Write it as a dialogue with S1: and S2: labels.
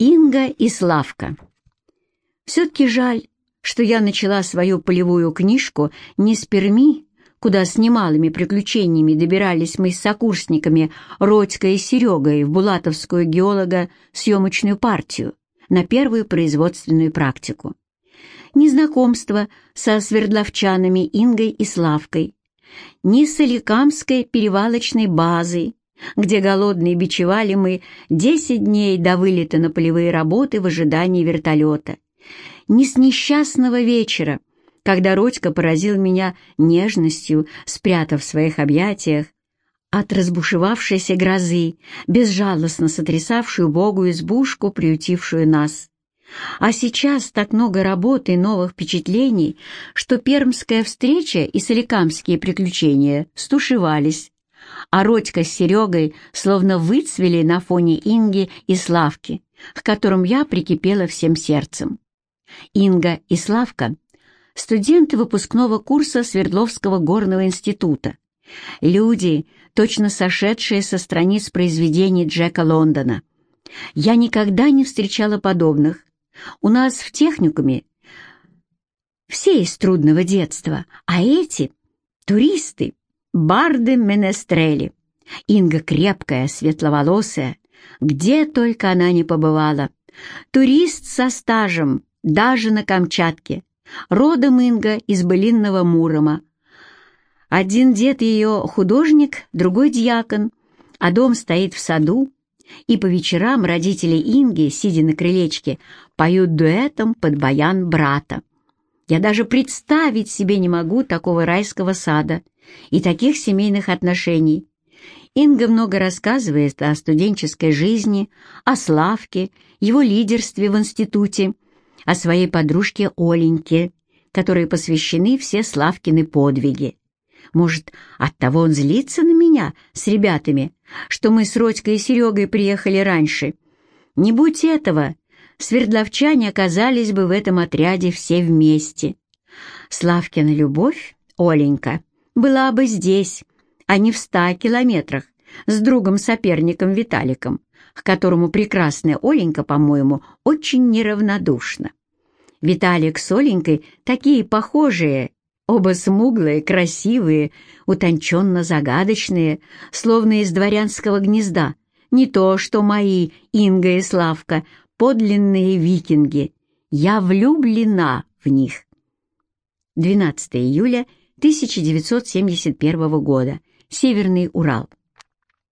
S1: Инга и Славка. Все-таки жаль, что я начала свою полевую книжку не с Перми, куда с немалыми приключениями добирались мы с сокурсниками Родькой и Серегой в Булатовскую геолого-съемочную партию на первую производственную практику. Ни знакомства со свердловчанами Ингой и Славкой, ни с Соликамской перевалочной базой, где голодные бичевали мы десять дней до вылета на полевые работы в ожидании вертолета. Не с несчастного вечера, когда Родька поразил меня нежностью, спрятав в своих объятиях, от разбушевавшейся грозы, безжалостно сотрясавшую Богу избушку, приютившую нас. А сейчас так много работы и новых впечатлений, что пермская встреча и соликамские приключения стушевались, а Родька с Серегой словно выцвели на фоне Инги и Славки, к которым я прикипела всем сердцем. Инга и Славка — студенты выпускного курса Свердловского горного института, люди, точно сошедшие со страниц произведений Джека Лондона. Я никогда не встречала подобных. У нас в техникуме все из трудного детства, а эти — туристы, Барды Менестрели. Инга крепкая, светловолосая, где только она не побывала. Турист со стажем, даже на Камчатке. Родом Инга из былинного Мурома. Один дед ее художник, другой дьякон, а дом стоит в саду, и по вечерам родители Инги, сидя на крылечке, поют дуэтом под баян брата. Я даже представить себе не могу такого райского сада — и таких семейных отношений. Инга много рассказывает о студенческой жизни, о Славке, его лидерстве в институте, о своей подружке Оленьке, которой посвящены все Славкины подвиги. Может, оттого он злится на меня с ребятами, что мы с Родькой и Серегой приехали раньше. Не будь этого, свердловчане оказались бы в этом отряде все вместе. Славкина любовь, Оленька, была бы здесь, а не в ста километрах, с другом-соперником Виталиком, к которому прекрасная Оленька, по-моему, очень неравнодушна. Виталик с Оленькой такие похожие, оба смуглые, красивые, утонченно-загадочные, словно из дворянского гнезда, не то что мои Инга и Славка, подлинные викинги. Я влюблена в них. 12 июля 1971 года. Северный Урал.